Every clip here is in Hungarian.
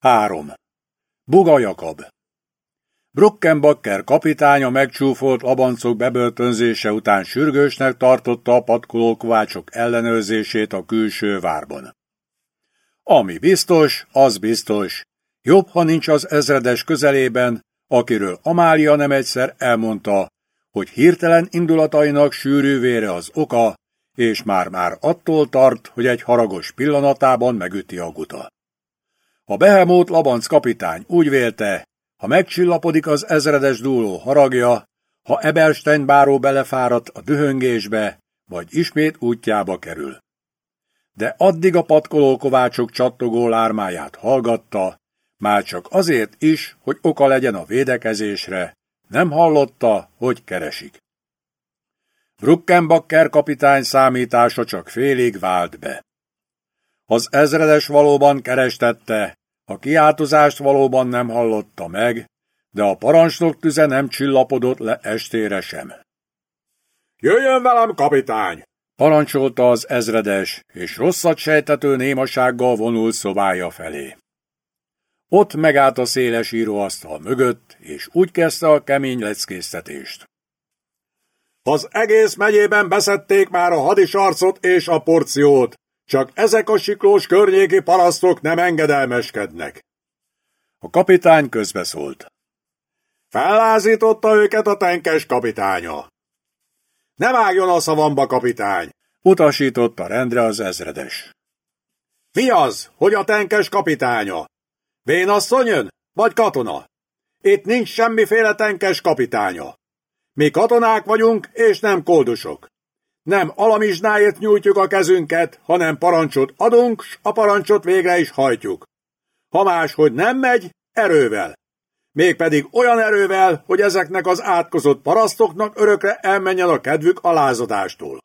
3. Buga Jakab Bruckenbacker kapitánya megcsúfolt labancok bebörtönzése után sürgősnek tartotta a patkolókovácsok ellenőrzését a külső várban. Ami biztos, az biztos. Jobb, ha nincs az ezredes közelében, akiről Amália nem egyszer elmondta, hogy hirtelen indulatainak sűrű vére az oka, és már-már attól tart, hogy egy haragos pillanatában megüti a guta. A behemót Labanc kapitány úgy vélte, ha megcsillapodik az ezredes dúló haragja, ha Eberstein báró belefáradt a dühöngésbe, vagy ismét útjába kerül. De addig a patkoló kovácsok csattogó lármáját hallgatta, már csak azért is, hogy oka legyen a védekezésre, nem hallotta, hogy keresik. Bruckenbacker kapitány számítása csak félig vált be. Az ezredes valóban kerestette, a kiáltozást valóban nem hallotta meg, de a parancsnok tüze nem csillapodott le estére sem. Jöjjön velem, kapitány! parancsolta az ezredes, és rosszat sejtető némasággal vonult szobája felé. Ott megállt a széles íróasztal mögött, és úgy kezdte a kemény leckésztetést. Az egész megyében beszedték már a hadisarcot és a porciót, csak ezek a siklós környéki parasztok nem engedelmeskednek. A kapitány közbeszólt. Fellázította őket a tenkes kapitánya. Ne vágjon a szavamba, kapitány! Utasította rendre az ezredes. Mi az, hogy a tenkes kapitánya? Vénasszony jön, vagy katona? Itt nincs semmiféle tenkes kapitánya. Mi katonák vagyunk, és nem koldusok. Nem alamizsnáért nyújtjuk a kezünket, hanem parancsot adunk, s a parancsot végre is hajtjuk. Ha máshogy nem megy, erővel. Mégpedig olyan erővel, hogy ezeknek az átkozott parasztoknak örökre elmenjen a kedvük alázadástól.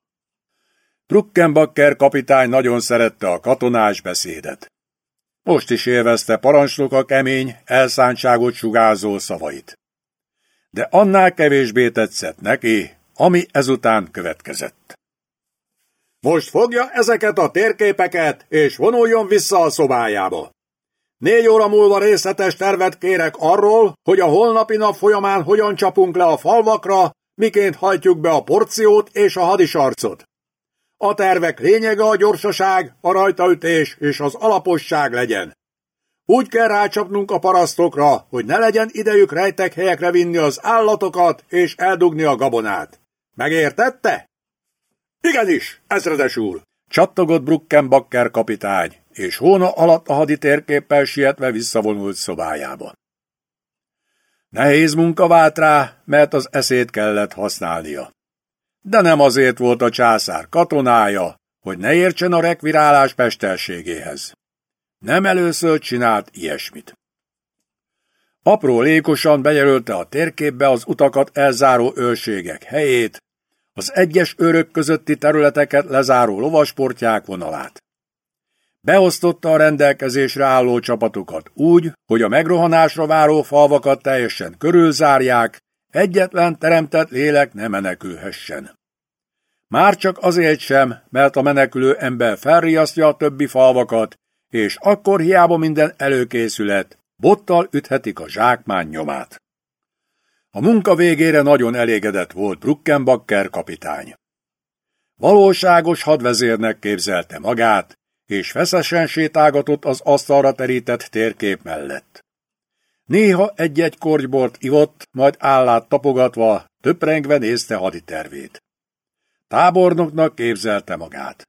Truckenbacker kapitány nagyon szerette a katonás beszédet. Most is élvezte parancsnoka kemény, elszántságot sugázó szavait. De annál kevésbé tetszett neki, ami ezután következett. Most fogja ezeket a térképeket, és vonuljon vissza a szobájába. Négy óra múlva részletes tervet kérek arról, hogy a holnapi nap folyamán hogyan csapunk le a falvakra, miként hajtjuk be a porciót és a hadisarcot. A tervek lényege a gyorsaság, a rajtaütés és az alaposság legyen. Úgy kell rácsapnunk a parasztokra, hogy ne legyen idejük rejtek helyekre vinni az állatokat és eldugni a gabonát. Megértette? Igenis, ezredes úr! Csattogott Bruckenbacker kapitány, és hóna alatt a haditérképpel sietve visszavonult szobájába. Nehéz munka vált rá, mert az eszét kellett használnia. De nem azért volt a császár katonája, hogy ne értsen a rekvirálás mesterségéhez. Nem először csinált ilyesmit. Apró lékosan bejelölte a térképbe az utakat elzáró őrségek helyét, az egyes őrök közötti területeket lezáró lovasportják vonalát. Beosztotta a rendelkezésre álló csapatokat úgy, hogy a megrohanásra váró falvakat teljesen körülzárják, egyetlen teremtett lélek ne menekülhessen. Már csak azért sem, mert a menekülő ember felriasztja a többi falvakat, és akkor hiába minden előkészület, bottal üthetik a zsákmány nyomát. A munka végére nagyon elégedett volt Bruckenbacker kapitány. Valóságos hadvezérnek képzelte magát, és feszesen sétálgatott az asztalra terített térkép mellett. Néha egy-egy korgybort ivott, majd állát tapogatva, töprengve nézte haditervét. Tábornoknak képzelte magát.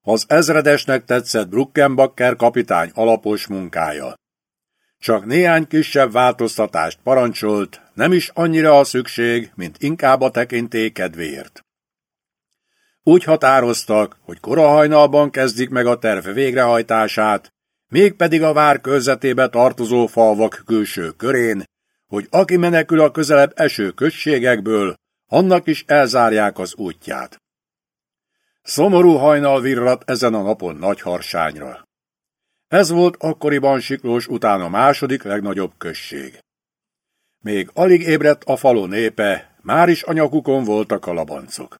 Az ezredesnek tetszett Bruckenbacker kapitány alapos munkája. Csak néhány kisebb változtatást parancsolt, nem is annyira a szükség, mint inkább a tekintély kedvéért. Úgy határoztak, hogy korahajnalban kezdik meg a terv végrehajtását, mégpedig a vár körzetébe tartozó falvak külső körén, hogy aki menekül a közelebb eső községekből, annak is elzárják az útját. Szomorú hajnal virrat ezen a napon nagy harsányra. Ez volt akkoriban Siklós után a második legnagyobb község. Még alig ébredt a falu népe, már is anyakukon voltak a labancok.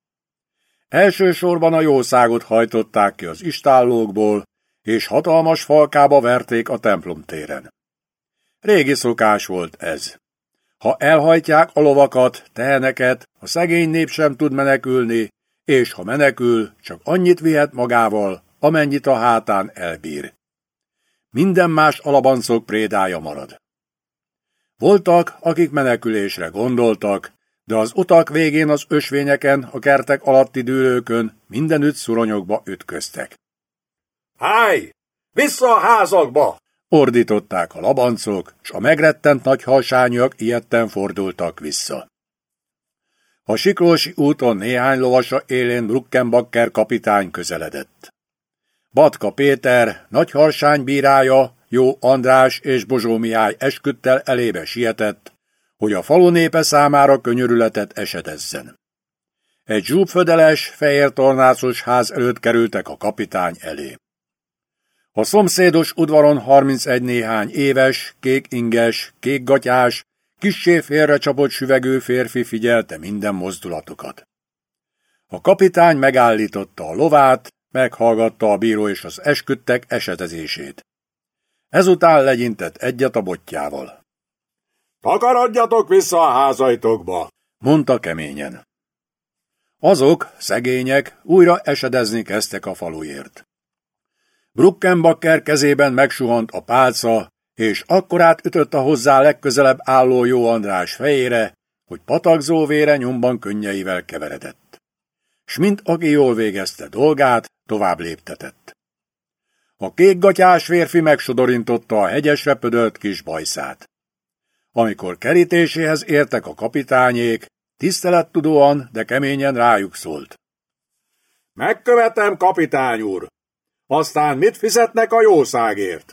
Elsősorban a jószágot hajtották ki az istállókból, és hatalmas falkába verték a templom téren. Régi szokás volt ez. Ha elhajtják a lovakat, teheneket, a szegény nép sem tud menekülni, és ha menekül, csak annyit vihet magával, amennyit a hátán elbír. Minden más alabancok prédája marad. Voltak, akik menekülésre gondoltak, de az utak végén az ösvényeken, a kertek alatti dűlőkön mindenütt szuronyokba ütköztek. Háj! Vissza a házakba! Ordították a labancok, s a megrettent nagy halsányak ilyetten fordultak vissza. A Siklósi úton néhány lovasa élén Bruckenbacker kapitány közeledett. Batka Péter, nagy harsány bírája, jó András és Bozsó Mihály esküdtel elébe sietett, hogy a falu népe számára könyörületet esedezzen. Egy zsúbfödeles, fehér tornácos ház előtt kerültek a kapitány elé. A szomszédos udvaron 31 néhány éves, kék inges, kék gatyás, kissé félrecsapott süvegő férfi figyelte minden mozdulatokat. A kapitány megállította a lovát, meghallgatta a bíró és az esküdtek esetezését. Ezután legyintett egyet a botjával. Takarodjatok vissza a házaitokba, mondta keményen. Azok, szegények, újra esedezni kezdtek a falujért. Bruckenbacker kezében megsuhant a pálca, és akkorát ütött a hozzá legközelebb álló Jó András fejére, hogy patakzó vére nyomban könnyeivel keveredett. S mint aki jól végezte dolgát, tovább léptetett. A kékgatyás férfi megsodorintotta a hegyesre pödölt kis bajszát. Amikor kerítéséhez értek a kapitányék, tisztelettudóan, de keményen rájuk szólt. Megkövetem, kapitány úr! Aztán mit fizetnek a jószágért?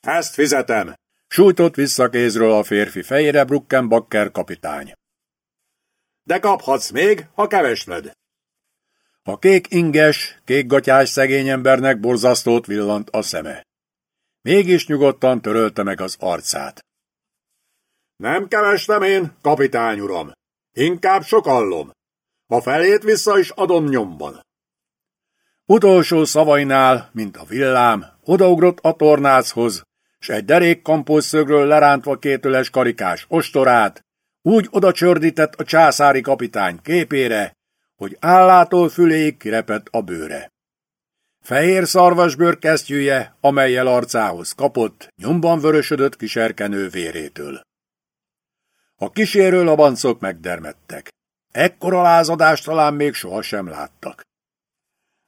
Ezt fizetem! Sújtott vissza kézről a férfi fejére Bruckenbacker kapitány. De kaphatsz még, ha kevesled. A kék inges, kékgatyás szegény embernek borzasztót villant a szeme. Mégis nyugodtan törölte meg az arcát. Nem keveslem én, kapitány uram. Inkább sokallom. A felét vissza is adom nyomban. Utolsó szavainál, mint a villám, odaugrott a tornáchoz, s egy derék kampószögről lerántva kétüles karikás ostorát, úgy oda csördített a császári kapitány képére, hogy állától füléig kirepett a bőre. Fehér szarvasbőr kesztyűje, amelyel arcához kapott, nyomban vörösödött kiserkenő vérétől. A kísérő labancok megdermedtek. Ekkora lázadást talán még sohasem láttak.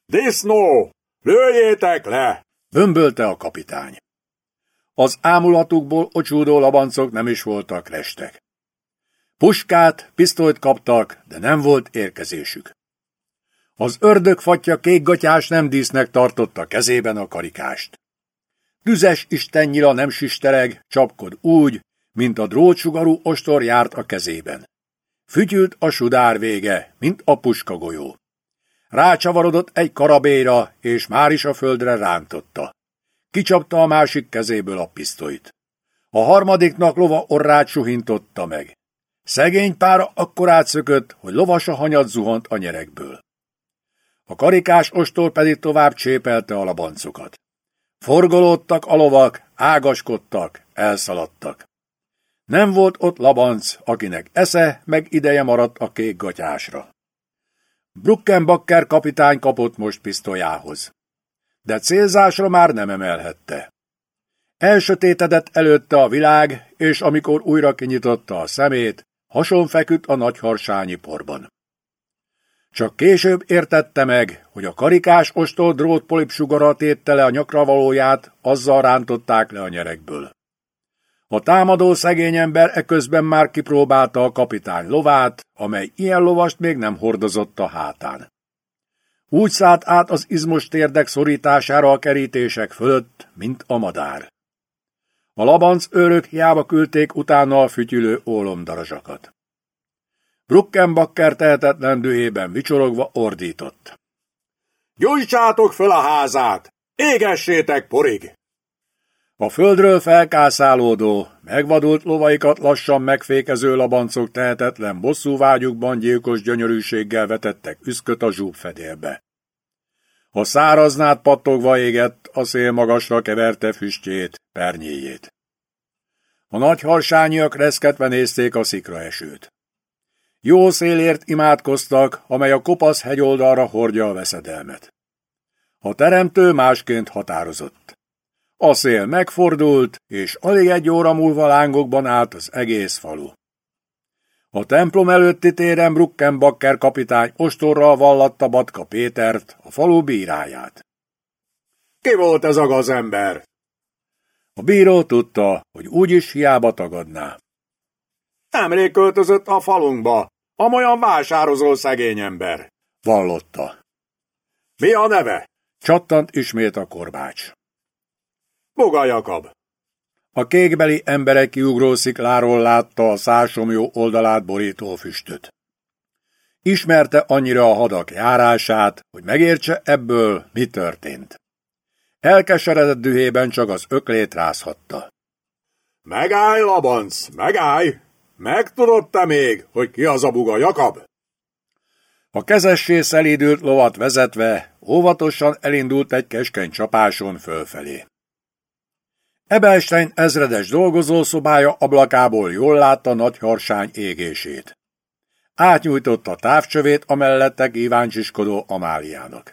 Disznó! Lőjétek le! Bömbölte a kapitány. Az ámulatukból ocsúdó labancok nem is voltak restek. Puskát, pisztolyt kaptak, de nem volt érkezésük. Az ördögfatja kékgatyás nem dísznek tartotta kezében a karikást. Tüzes istennyira nem sistereg, csapkod úgy, mint a drótsugarú ostor járt a kezében. Fütyült a sudár vége, mint a puskagolyó. Rácsavarodott egy karabéra, és már is a földre rántotta. Kicsapta a másik kezéből a pisztolyt. A harmadiknak lova orrát suhintotta meg. Szegény pára akkor átszökött, hogy lovasa hanyat zuhant a nyerekből. A karikás ostól pedig tovább csépelte a labancokat. Forgolódtak a lovak, ágaskodtak, elszaladtak. Nem volt ott labanc, akinek esze meg ideje maradt a kék gatyásra. Bruckenbacker kapitány kapott most pisztolyához. De célzásra már nem emelhette. Elsötétedett előtte a világ, és amikor újra kinyitotta a szemét, hason feküdt a nagy harsányi porban. Csak később értette meg, hogy a karikás ostól drótpolip sugara tétte le a nyakra valóját, azzal rántották le a nyerekből. A támadó szegény ember eközben már kipróbálta a kapitány lovát, amely ilyen lovast még nem hordozott a hátán. Úgy szállt át az izmos térdek szorítására a kerítések fölött, mint a madár. A labanc őrök hiába küldték utána a fütyülő ólomdarazsakat. Bruckenbacker tehetetlen dühében vicsorogva ordított. Gyújtsátok föl a házát! Égessétek porig! A földről felkászálódó, megvadult lovaikat lassan megfékező labancok tehetetlen bosszú vágyukban gyilkos gyönyörűséggel vetettek üszköt a zsúbfedélbe. A száraznát pattogva égett, a szél magasra keverte füstjét, pernyéjét. A nagy harsányiak reszketve nézték a szikraesőt. Jó szélért imádkoztak, amely a kopasz hegyoldalra hordja a veszedelmet. A teremtő másként határozott. A szél megfordult, és alig egy óra múlva lángokban állt az egész falu. A templom előtti téren Bruckenbacker kapitány ostorral vallatta Batka Pétert, a falu bíráját. Ki volt ez a gazember? A bíró tudta, hogy úgyis hiába tagadná. Nemrég költözött a falunkba, amolyan vásározó szegény ember. Vallotta. Mi a neve? Csattant ismét a korbács. Boga Jakab. A kékbeli emberek kiugró szikláról látta a szársomjó oldalát borító füstöt. Ismerte annyira a hadak járását, hogy megértse ebből, mi történt. Elkeseredett dühében csak az öklét rázhatta. Megállj, Labanc, megállj! Megtudod te még, hogy ki az a buga Jakab? A kezessé szelídült lovat vezetve, óvatosan elindult egy keskeny csapáson fölfelé. Ebelstein ezredes dolgozószobája ablakából jól látta nagy harsány égését. Átnyújtotta távcsövét a mellette kíváncsiskodó Amáliának.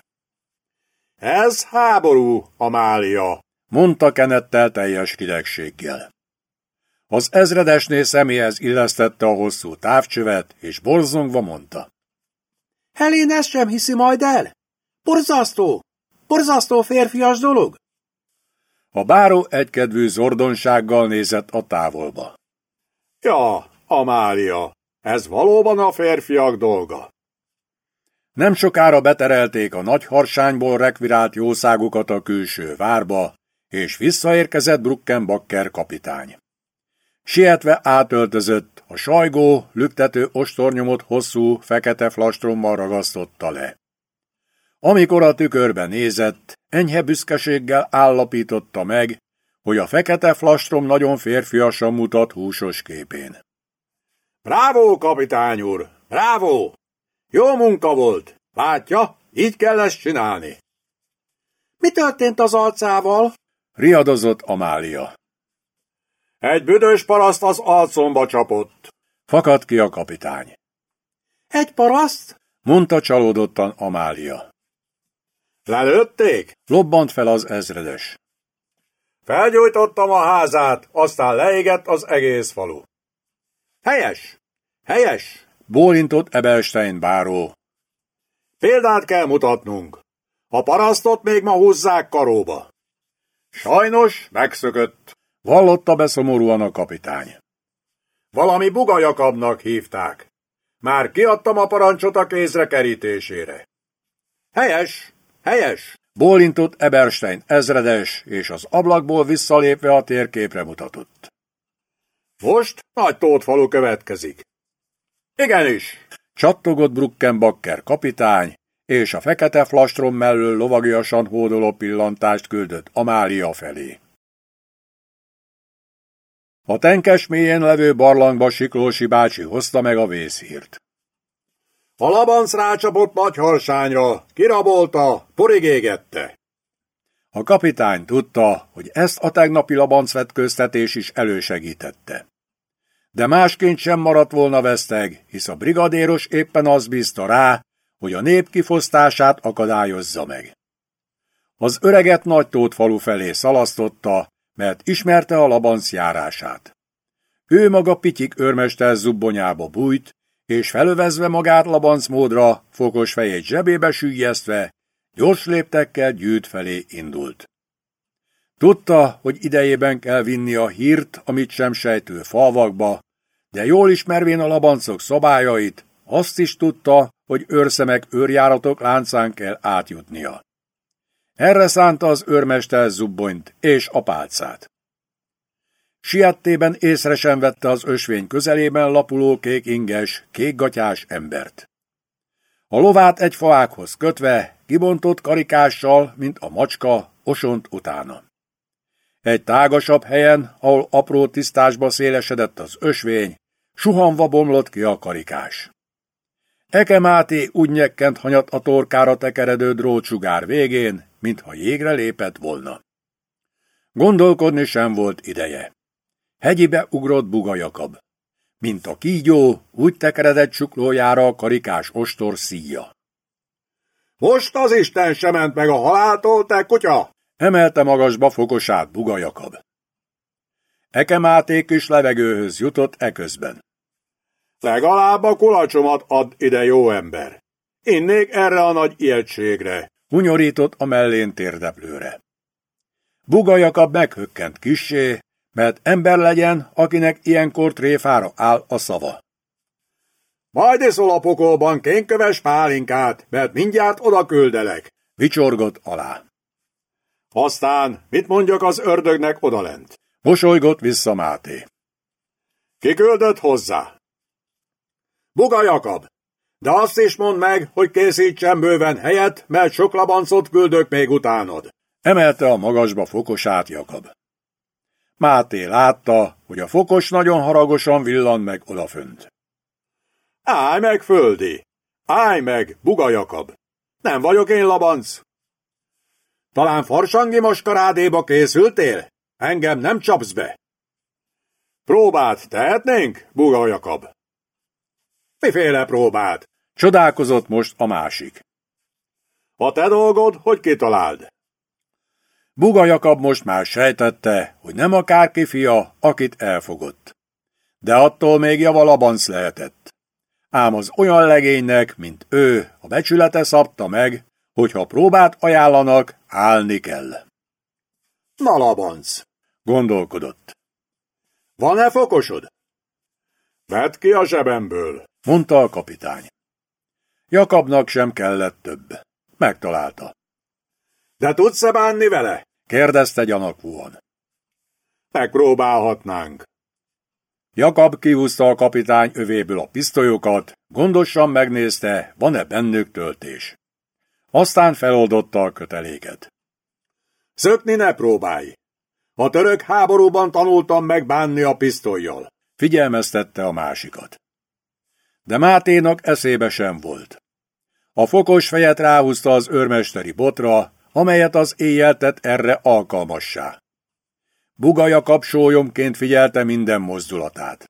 Ez háború, Amália, mondta Kenettel teljes hidegséggel. Az ezredesné személyhez illesztette a hosszú távcsövet, és borzongva mondta. Helén ezt sem hiszi majd el? Borzasztó! Borzasztó férfias dolog! A báró egykedvű zordonsággal nézett a távolba. Ja, Amália, ez valóban a férfiak dolga. Nem sokára beterelték a nagy harsányból rekvirált jószágukat a külső várba, és visszaérkezett Bruckenbacker kapitány. Sietve átöltözött, a sajgó, lüktető ostornyomot hosszú, fekete flastrommal ragasztotta le. Amikor a tükörbe nézett, enyhe büszkeséggel állapította meg, hogy a fekete flastrom nagyon férfiasan mutat húsos képén. Brávó, kapitány úr! Brávó! Jó munka volt! Látja, így kell ezt csinálni. Mi történt az alcával? Riadozott Amália. Egy büdös paraszt az alcomba csapott. Fakadt ki a kapitány. Egy paraszt? Mondta csalódottan Amália. Lelőtték? Lobbant fel az ezredes. Felgyújtottam a házát, aztán leégett az egész falu. Helyes! Helyes! Bólintott Ebelstein báró. Példát kell mutatnunk. A parasztot még ma húzzák karóba. Sajnos megszökött. Vallotta be szomorúan a kapitány. Valami bugajakabnak hívták. Már kiadtam a parancsot a kézre kerítésére. Helyes, helyes! Bólintott Eberstein ezredes, és az ablakból visszalépve a térképre mutatott. Most nagy tótfalu következik. Igenis! Csattogott Bruckenbacker kapitány, és a fekete flastrom mellől lovagiasan hódoló pillantást küldött Amália felé. A tenkes mélyen levő barlangba Siklósi bácsi hozta meg a vészhírt. A labanc rácsapott nagy harsányra, kirabolta, porigégette. A kapitány tudta, hogy ezt a tegnapi labancvetköztetés is elősegítette. De másként sem maradt volna veszteg, hisz a brigadéros éppen az bízta rá, hogy a nép kifosztását akadályozza meg. Az öreget Nagytót falu felé szalasztotta, mert ismerte a labanc járását. Ő maga pityik őrmester zubbonyába bújt, és felövezve magát labanc módra, fokos fejét zsebébe sűjjesztve, gyors léptekkel gyűjt felé indult. Tudta, hogy idejében kell vinni a hírt, amit sem sejtő falvakba, de jól ismervén a labancok szabályait, azt is tudta, hogy őrszemek őrjáratok láncán kell átjutnia. Erre szánta az őrmester zubbonyt és a pálcát. Siettében észre sem vette az ösvény közelében lapuló kék inges, kékgatyás embert. A lovát egy faákhoz kötve, kibontott karikással, mint a macska, osont utána. Egy tágasabb helyen, ahol apró tisztásba szélesedett az ösvény, suhanva bomlott ki a karikás. Eke Máté úgy nyekkent hanyat a torkára tekeredő drótsugár végén, mintha jégre lépett volna. Gondolkodni sem volt ideje. Hegyibe ugrott Buga Jakab. Mint a kígyó, úgy tekeredett csuklójára a karikás ostor szíja. Most az Isten sem ment meg a haláltól, te kutya! Emelte magasba fokosát Buga Jakab. Eke Máték is levegőhöz jutott eközben. Legalább a kulacsomat ad ide, jó ember. Innék erre a nagy iltségre. Hunyorított a mellén térdeplőre. Buga Jakab meghökkent kissé, mert ember legyen, akinek ilyenkor tréfára áll a szava. Majd iszol a pokolban kénköves pálinkát, mert mindjárt oda küldelek. Vicsorgott alá. Aztán mit mondjak az ördögnek odalent? Mosolygott vissza Máté. Ki küldött hozzá? Buga Jakab, de azt is mondd meg, hogy készítsen bőven helyet, mert sok labancot küldök még utánod. Emelte a magasba fokosát Jakab. Máté látta, hogy a fokos nagyon haragosan villan meg odafönt. Állj meg, földi! Állj meg, Buga Jakab! Nem vagyok én labanc! Talán farsangi maskarádéba készültél? Engem nem csapsz be! Próbát tehetnénk, Buga Jakab? Miféle próbát? Csodálkozott most a másik. A te dolgod, hogy kitaláld. Buga Jakab most már sejtette, hogy nem akárki fia, akit elfogott. De attól még javalabanc lehetett. Ám az olyan legénynek, mint ő, a becsülete szabta meg, hogyha próbát ajánlanak, állni kell. Na labanc, gondolkodott. Van-e fokosod? Vedd ki a zsebemből, mondta a kapitány. Jakabnak sem kellett több. Megtalálta. De tudsz-e bánni vele? Kérdezte gyanakvóan. Megpróbálhatnánk. Jakab kihúzta a kapitány övéből a pisztolyokat, gondosan megnézte, van-e bennük töltés. Aztán feloldotta a köteléket. Szökni ne próbálj! A török háborúban tanultam meg bánni a pisztolyjal. Figyelmeztette a másikat. De Máténak eszébe sem volt. A fokos fejet ráhúzta az őrmesteri botra, amelyet az éjjel tett erre alkalmassá. Bugaja kapsólyomként figyelte minden mozdulatát.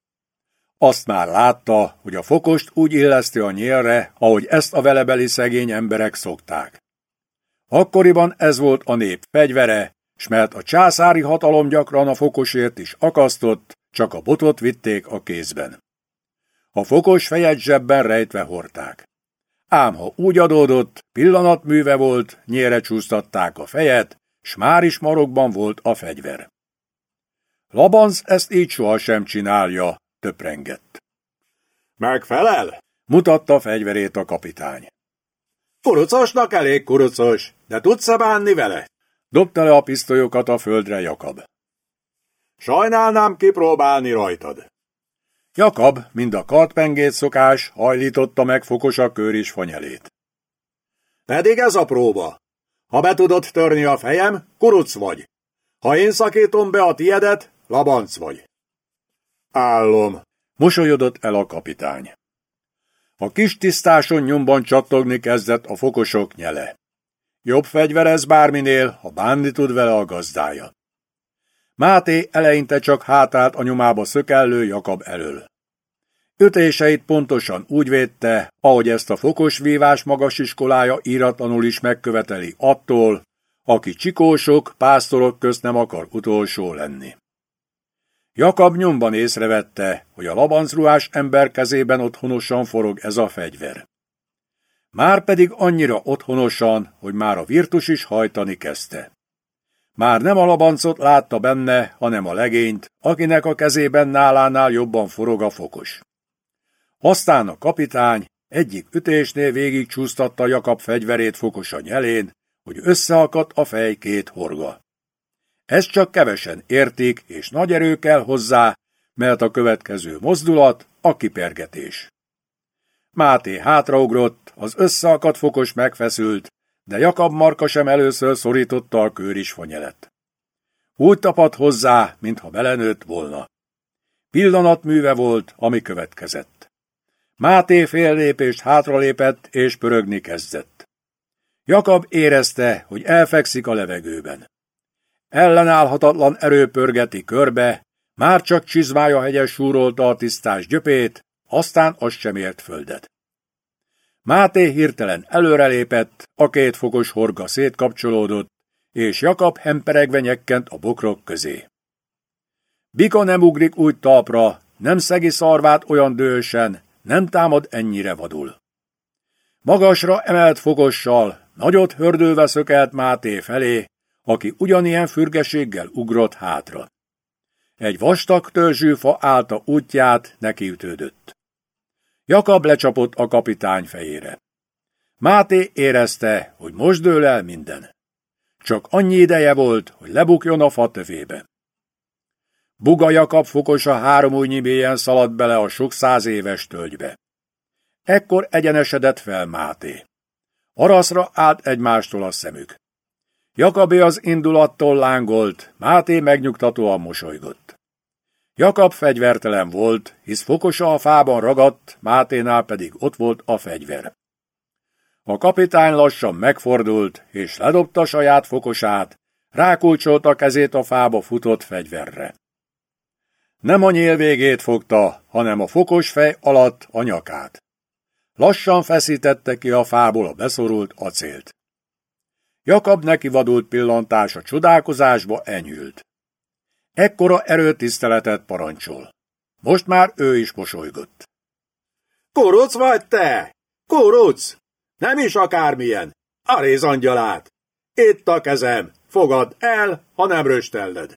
Azt már látta, hogy a fokost úgy illeszti a nyélre, ahogy ezt a velebeli szegény emberek szokták. Akkoriban ez volt a nép fegyvere, s mert a császári hatalom gyakran a fokosért is akasztott, csak a botot vitték a kézben. A fokos fejet zsebben rejtve hordták. Ám ha úgy adódott, pillanatműve volt, nyére csúsztatták a fejet, s már is marokban volt a fegyver. Labanz ezt így sohasem csinálja, töprengett. Megfelel? Mutatta fegyverét a kapitány. Kurucosnak elég kurucos, de tudsz-e bánni vele? Dobta le a pisztolyokat a földre Jakab. Sajnálnám kipróbálni rajtad. Jakab, mind a kartpengét szokás, hajlította meg fokos a kör is fanyelét. Pedig ez a próba. Ha be tudod törni a fejem, kuruc vagy. Ha én szakítom be a tiedet, labanc vagy. Állom. Mosolyodott el a kapitány. A kis tisztáson nyomban csattogni kezdett a fokosok nyele. Jobb fegyverez bárminél, ha bánni tud vele a gazdája. Máté eleinte csak hátrált a nyomába szökellő Jakab elől. Ütéseit pontosan úgy védte, ahogy ezt a fokos vívás magasiskolája íratlanul is megköveteli attól, aki csikósok, pásztorok közt nem akar utolsó lenni. Jakab nyomban észrevette, hogy a labancruhás ember kezében otthonosan forog ez a fegyver. Már pedig annyira otthonosan, hogy már a virtus is hajtani kezdte. Már nem a labancot látta benne, hanem a legényt, akinek a kezében nálánál jobban forog a fokos. Aztán a kapitány egyik ütésnél végig csúsztatta Jakab fegyverét fokosa nyelén, hogy összeakadt a fej két horga. Ezt csak kevesen értik, és nagy erő kell hozzá, mert a következő mozdulat a kipergetés. Máté hátraugrott, az összeakadt fokos megfeszült, de Jakab marka sem először szorította a kőris fanyelet. Úgy tapadt hozzá, mintha belenőtt volna. Pillanatműve volt, ami következett. Máté fél lépést hátralépett és pörögni kezdett. Jakab érezte, hogy elfekszik a levegőben. Ellenállhatatlan erő pörgeti körbe, már csak csizmája hegyes súrolta a tisztás gyöpét, aztán az sem ért földet. Máté hirtelen előrelépett, a két fokos horga szétkapcsolódott, és Jakab hemperegve nyekkent a bokrok közé. Bika nem ugrik úgy talpra, nem szegi szarvát olyan dősen, nem támad ennyire vadul. Magasra emelt fogossal, nagyot hördülve szökelt Máté felé, aki ugyanilyen fürgeséggel ugrott hátra. Egy vastag törzsűfa állta útját, nekiütődött. Jakab lecsapott a kapitány fejére. Máté érezte, hogy most dől el minden. Csak annyi ideje volt, hogy lebukjon a fa tövébe. Buga Jakab fokosa három újnyi mélyen szaladt bele a sok száz éves tölgybe. Ekkor egyenesedett fel Máté. Araszra állt egymástól a szemük. Jakabé az indulattól lángolt, Máté megnyugtatóan mosolygott. Jakab fegyvertelen volt, hisz fokosa a fában ragadt, Máténál pedig ott volt a fegyver. A kapitány lassan megfordult, és ledobta saját fokosát, rákulcsolta kezét a fába futott fegyverre. Nem a nyél végét fogta, hanem a fokos fej alatt a nyakát. Lassan feszítette ki a fából a beszorult acélt. Jakab neki pillantása csodálkozásba enyhült. Ekkora erőtiszteletet parancsol. Most már ő is mosolygott. Kuruc vagy te? Kuruc! Nem is akármilyen. Aréz angyalát! Itt a kezem, fogad el, ha nem röstelled.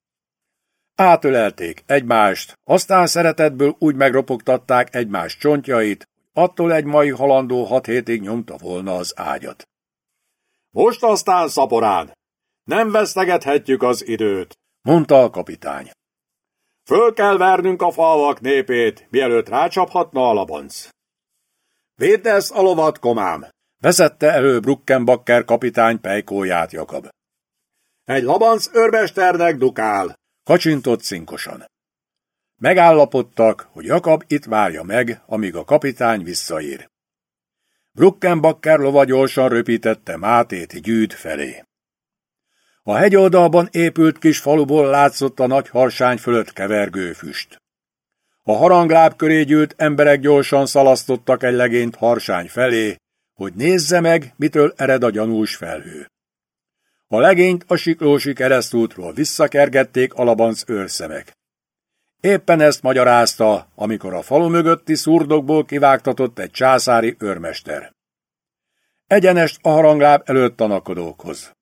Átölelték egymást, aztán szeretetből úgy megropogtatták egymás csontjait, attól egy mai halandó hat hétig nyomta volna az ágyat. Most aztán szaporán! Nem vesztegethetjük az időt, mondta a kapitány. Föl kell vernünk a falvak népét, mielőtt rácsaphatna a labanc. Védd ezt a lovat, komám! Vezette elő Bruckenbacker kapitány pejkóját Jakab. Egy labanc őrmesternek dukál, kacsintott cinkosan. Megállapodtak, hogy Jakab itt várja meg, amíg a kapitány visszaír. Bruckenbacker lova gyorsan röpítette Mátét gyűjt felé. A hegyoldalban épült kis faluból látszott a nagy harsány fölött kevergő füst. A harangláb köré gyűlt emberek gyorsan szalasztottak egy legényt harsány felé, hogy nézze meg, mitől ered a gyanús felhő. A legényt a siklósi keresztútról visszakergették alabanc őrszemek. Éppen ezt magyarázta, amikor a falu mögötti szurdokból kivágtatott egy császári őrmester. Egyenest a harangláb előtt tanakodókhoz.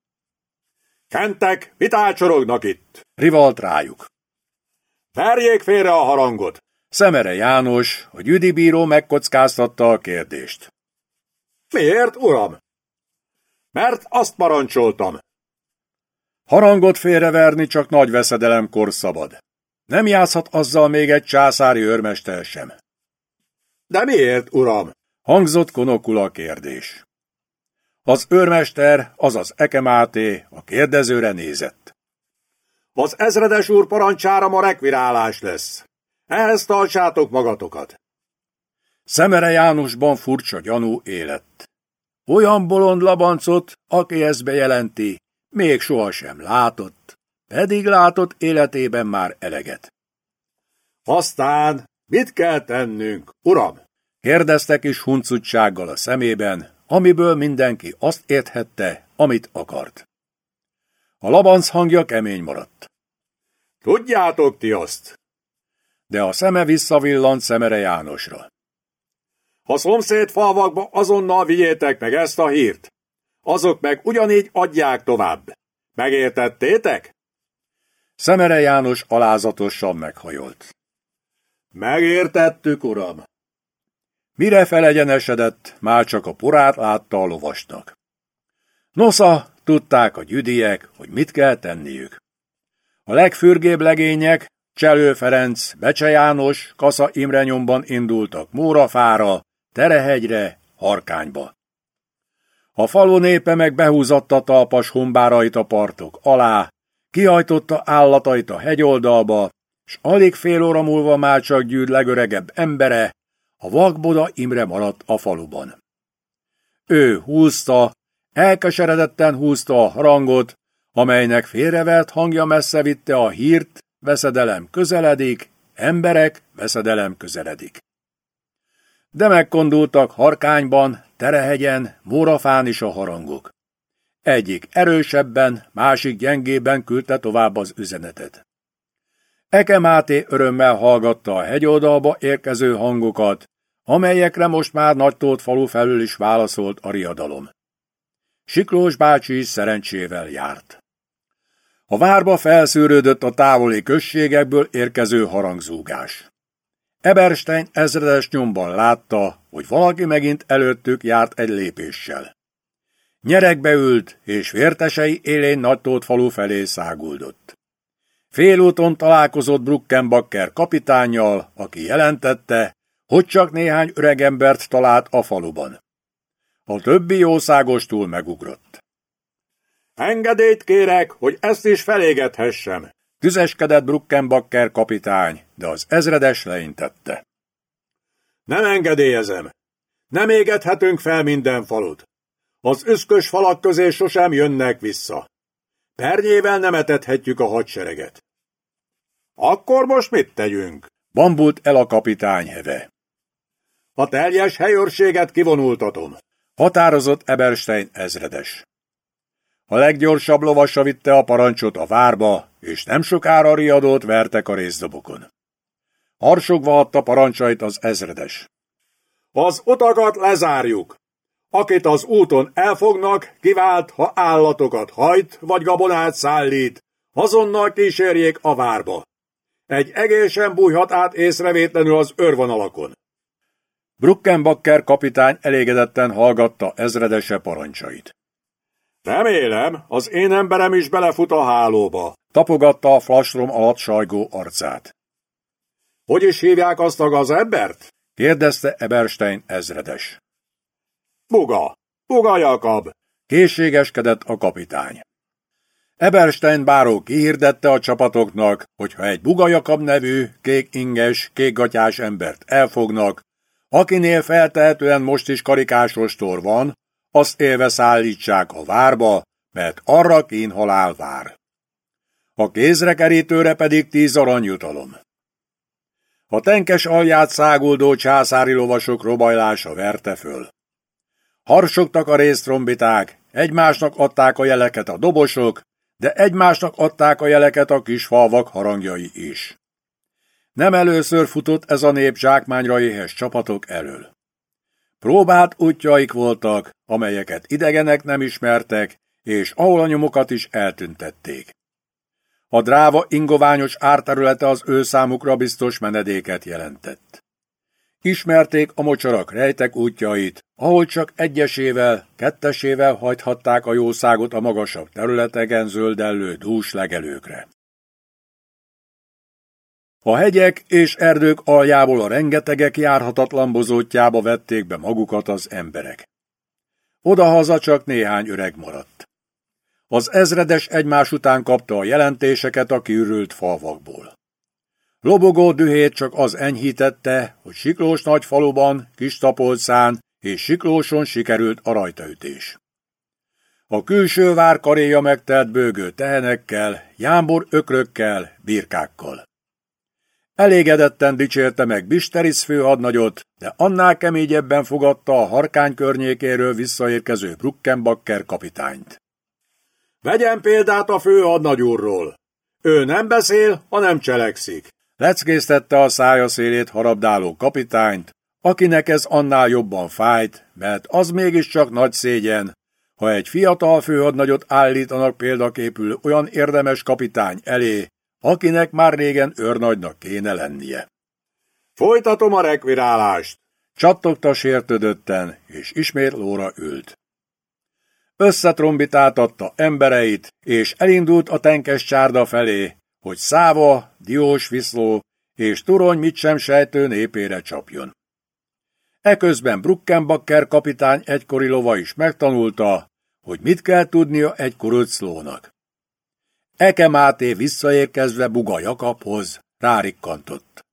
Kentek, mit ácsorognak itt? Rivalt rájuk. Verjék félre a harangot! Szemere János, a Jüdi bíró megkockáztatta a kérdést. Miért, uram? Mert azt parancsoltam. Harangot félreverni csak nagy veszedelemkor szabad. Nem játszhat azzal még egy császári őrmester sem. De miért, uram? Hangzott konokul a kérdés. Az őrmester, azaz Ekemáté, a kérdezőre nézett. Az ezredes úr parancsára ma rekvirálás lesz. Ehhez tartsátok magatokat. Szemere Jánosban furcsa gyanú élett. Olyan bolond labancot, aki ezt bejelenti, még sohasem látott, pedig látott életében már eleget. Aztán mit kell tennünk, uram? kérdeztek is huncutsággal a szemében, amiből mindenki azt érthette, amit akart. A labanc hangja kemény maradt. Tudjátok ti azt? De a szeme visszavillant szemere Jánosra. Ha szomszéd falvakba azonnal vigyétek meg ezt a hírt. Azok meg ugyanígy adják tovább. Megértettétek? Szemere János alázatosan meghajolt. Megértettük, uram. Mire felegyenesedett, már csak a porát látta a lovasnak. Nosza, tudták a gyüdiek, hogy mit kell tenniük. A legfürgébb legények, Cselő Ferenc, Becse János, Kasza Imre nyomban indultak Mórafára, Terehegyre, Harkányba. A falu népe meg behúzatta talpas humbárait a partok alá, kihajtotta állatait a hegyoldalba, s alig fél óra múlva már csak gyűd legöregebb embere, a vakboda Imre maradt a faluban. Ő húzta, elkeseredetten húzta a harangot, amelynek félrevert hangja messze vitte a hírt, veszedelem közeledik, emberek, veszedelem közeledik. De megkondultak Harkányban, Terehegyen, Mórafán is a harangok. Egyik erősebben, másik gyengében küldte tovább az üzenetet. Eke Máté örömmel hallgatta a hegyoldalba érkező hangokat, amelyekre most már Nagytót falu felül is válaszolt a riadalom. Siklós bácsi is szerencsével járt. A várba felszűrődött a távoli községekből érkező harangzúgás. Eberstein ezredes nyomban látta, hogy valaki megint előttük járt egy lépéssel. Nyerekbe ült, és vértesei élén Nagytót falu felé száguldott. Félúton találkozott Bruckenbacker kapitányjal, aki jelentette, hogy csak néhány öregembert talált a faluban. A többi jószágostul megugrott. Engedélyt kérek, hogy ezt is felégethessem, tüzeskedett Bruckenbacker kapitány, de az ezredes leintette. Nem engedélyezem. Nem égethetünk fel minden falut. Az üszkös falak közé sosem jönnek vissza. Pernyével nem etethetjük a hadsereget. Akkor most mit tegyünk? Bambult el a kapitány heve. A teljes helyőrséget kivonultatom. Határozott Eberstein ezredes. A leggyorsabb lovasa vitte a parancsot a várba, és nem sokára riadót vertek a részdobokon. Harsogva adta parancsait az ezredes. Az utakat lezárjuk. Akit az úton elfognak, kivált, ha állatokat hajt, vagy gabonát szállít, azonnal kísérjék a várba. Egy egésen bújhat át észrevétlenül az örvonalakon. Bruckenbacker kapitány elégedetten hallgatta ezredese parancsait. Remélem, az én emberem is belefut a hálóba. Tapogatta a flasrom alatt sajgó arcát. Hogy is hívják azt a gazembert? kérdezte Eberstein ezredes. Buga! Buga Jakab! Készségeskedett a kapitány. Eberstein báró kihirdette a csapatoknak, hogy ha egy Buga Jakab nevű, kék inges, kékgatyás embert elfognak, akinél feltehetően most is karikásostor van, azt élve szállítsák a várba, mert arra kínhalál vár. A kézrekerítőre pedig tíz aranyjutalom. A tenkes alját száguldó császári lovasok robajlása verte föl. Harsogtak a résztrombiták, egymásnak adták a jeleket a dobosok, de egymásnak adták a jeleket a kis falvak harangjai is. Nem először futott ez a nép zsákmányra éhes csapatok elől. Próbált útjaik voltak, amelyeket idegenek nem ismertek, és ahol a nyomokat is eltüntették. A dráva ingoványos árterülete az ő számukra biztos menedéket jelentett. Ismerték a mocsarak rejtek útjait, ahol csak egyesével, kettesével hajthatták a jószágot a magasabb területeken zöldellő dús legelőkre. A hegyek és erdők aljából a rengetegek járhatatlan bozótjába vették be magukat az emberek. Odahaza csak néhány öreg maradt. Az ezredes egymás után kapta a jelentéseket a kiürült falvakból. Lobogó dühét csak az enyhítette, hogy Siklós nagy faluban, Tapolcán és Siklóson sikerült a rajtaütés. A külső vár karéja megtelt bőgő tehenekkel, jámbor ökrökkel, birkákkal. Elégedetten dicsérte meg Bisteris főhadnagyot, de annál keményebben fogadta a harkány környékéről visszaérkező Bruckenbacker kapitányt. Vegyen példát a főhadnagy úrról. Ő nem beszél, hanem cselekszik. Leckésztette a szája szélét harabdáló kapitányt, akinek ez annál jobban fájt, mert az mégiscsak nagy szégyen, ha egy fiatal főhadnagyot állítanak példaképül olyan érdemes kapitány elé, akinek már régen őrnagynak kéne lennie. Folytatom a rekvirálást! Csattogta sértődötten, és ismét lóra ült. Összetrombitáltatta embereit, és elindult a tenkes csárda felé, hogy Száva, Diós Viszló és Turony mit sem sejtő népére csapjon. Eközben Bruckenbacker kapitány egykori lova is megtanulta, hogy mit kell tudnia egy kuruclónak. Eke Máté visszaérkezve Buga Jakabhoz rárikkantott.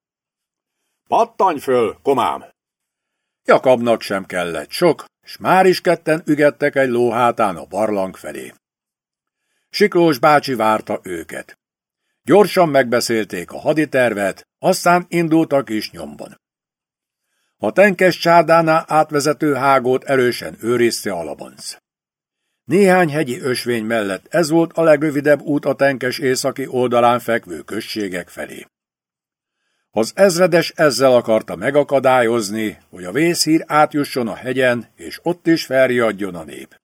Pattanj föl, komám! Jakabnak sem kellett sok, s már is ketten ügettek egy lóhátán a barlang felé. Siklós bácsi várta őket. Gyorsan megbeszélték a haditervet, aztán indultak is nyomban. A tenkes csárdánál átvezető hágót erősen őrizte a labanc. Néhány hegyi ösvény mellett ez volt a legrövidebb út a tenkes északi oldalán fekvő községek felé. Az ezredes ezzel akarta megakadályozni, hogy a vészhír átjusson a hegyen, és ott is felriadjon a nép.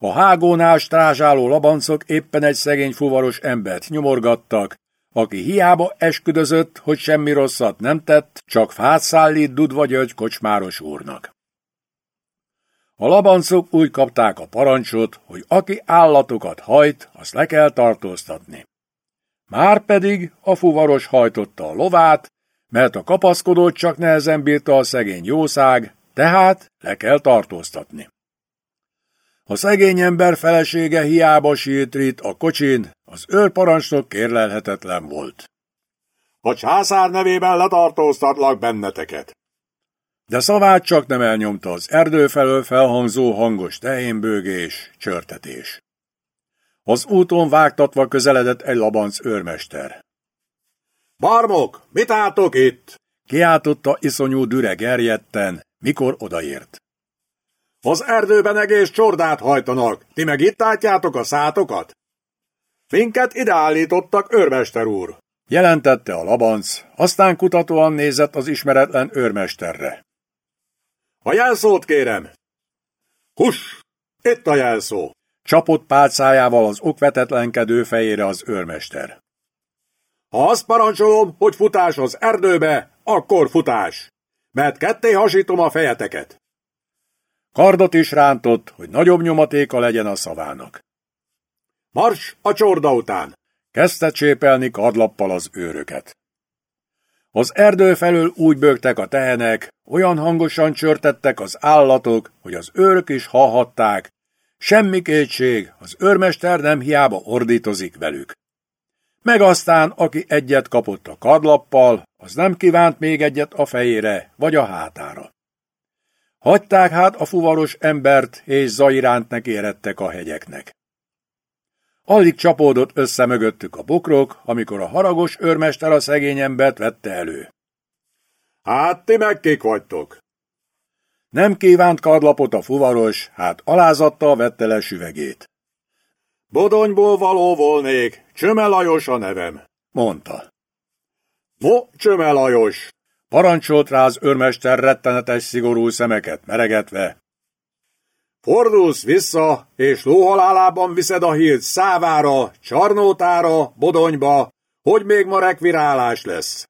A hágónál strázsáló labancok éppen egy szegény fuvaros embert nyomorgattak, aki hiába esküdözött, hogy semmi rosszat nem tett, csak fát szállít Dudva György kocsmáros úrnak. A labancok úgy kapták a parancsot, hogy aki állatokat hajt, azt le kell tartóztatni. Márpedig a fuvaros hajtotta a lovát, mert a kapaszkodót csak nehezen bírta a szegény jószág, tehát le kell tartóztatni. A szegény ember felesége hiába sírt a kocsin, az őrparancsnok kérlelhetetlen volt. A császár nevében letartóztatlak benneteket. De szavát csak nem elnyomta az erdő felől felhangzó hangos tehénbőgés, csörtetés. Az úton vágtatva közeledett egy labanc őrmester. Barmok, mit álltok itt? Kiáltotta iszonyú düre gerjedten, mikor odaért. Az erdőben egész csordát hajtanak, ti meg itt átjátok a szátokat? Minket ideállítottak, őrmester úr, jelentette a labanc, aztán kutatóan nézett az ismeretlen őrmesterre. A jelszót kérem! Hus! Itt a jelszó! Csapott pálcájával az okvetetlenkedő fejére az őrmester. Ha azt parancsolom, hogy futás az erdőbe, akkor futás, mert ketté hasítom a fejeteket. Kardot is rántott, hogy nagyobb nyomatéka legyen a szavának. Mars a csorda után! Kezdte csépelni kardlappal az őröket. Az erdő felől úgy bögtek a tehenek, olyan hangosan csörtettek az állatok, hogy az őrök is hallhatták. Semmi kétség, az őrmester nem hiába ordítozik velük. Meg aztán, aki egyet kapott a kadlappal, az nem kívánt még egyet a fejére vagy a hátára. Hagyták hát a fuvaros embert, és zairánt nekérettek a hegyeknek. Alig csapódott össze mögöttük a bokrok, amikor a haragos őrmester a szegény embert vette elő. Hát ti meg kik vagytok? Nem kívánt kardlapot a fuvaros, hát alázattal vette le süvegét. Bodonyból való volnék, Csöme Lajos a nevem, mondta. Mo, Csöme Lajos, Parancsolt rá az őrmester rettenetes szigorú szemeket meregetve. Fordulsz vissza, és lóhalálában viszed a hírt szávára, csarnótára, bodonyba, hogy még ma rekvirálás lesz.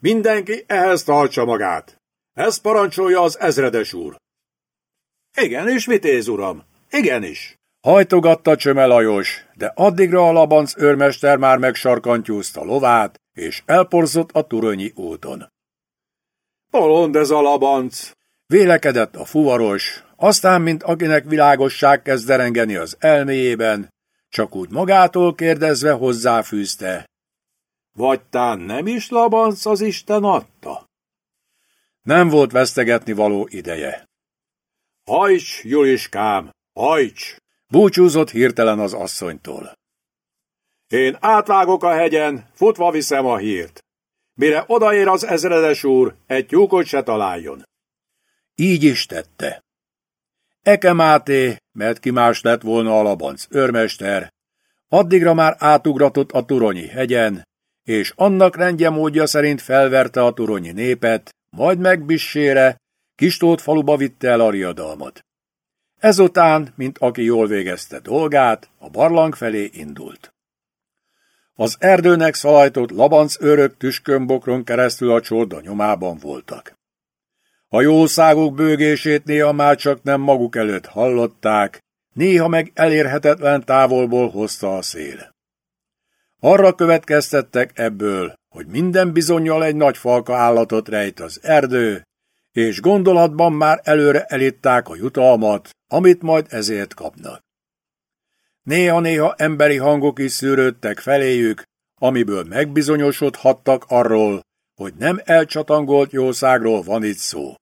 Mindenki ehhez tartsa magát. Ezt parancsolja az ezredes úr. Igenis, vitéz uram, igenis. Hajtogatta Csöme Lajos, de addigra a labanc őrmester már megsarkantyúzta lovát, és elporzott a turonyi úton. Bolond ez a labanc! Vélekedett a fuvaros, aztán, mint akinek világosság kezd derengeni az elméjében, csak úgy magától kérdezve hozzáfűzte. Vagy tán nem is labanc az Isten adta? Nem volt vesztegetni való ideje. Hajts, Juliskám, hajts! Búcsúzott hirtelen az asszonytól. Én átvágok a hegyen, futva viszem a hírt. Mire odaér az ezredes úr, egy tyúkot se találjon. Így is tette. Eke Máté, mert ki más lett volna a labanc őrmester, addigra már átugratott a turonyi hegyen, és annak rendje módja szerint felverte a turonyi népet, majd megbissére, Kistót faluba vitte el a riadalmat. Ezután, mint aki jól végezte dolgát, a barlang felé indult. Az erdőnek szalajtott labanc őrök tüskönbokron keresztül a csorda nyomában voltak. A jószágok bőgését néha már csak nem maguk előtt hallották, néha meg elérhetetlen távolból hozta a szél. Arra következtettek ebből, hogy minden bizonyal egy nagy falka állatot rejt az erdő, és gondolatban már előre elitták a jutalmat, amit majd ezért kapnak. Néha-néha emberi hangok is szűrődtek feléjük, amiből megbizonyosodhattak arról, hogy nem elcsatangolt jószágról van itt szó.